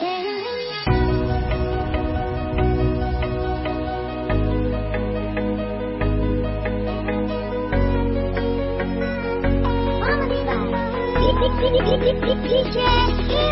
Mama, Levi. DJ.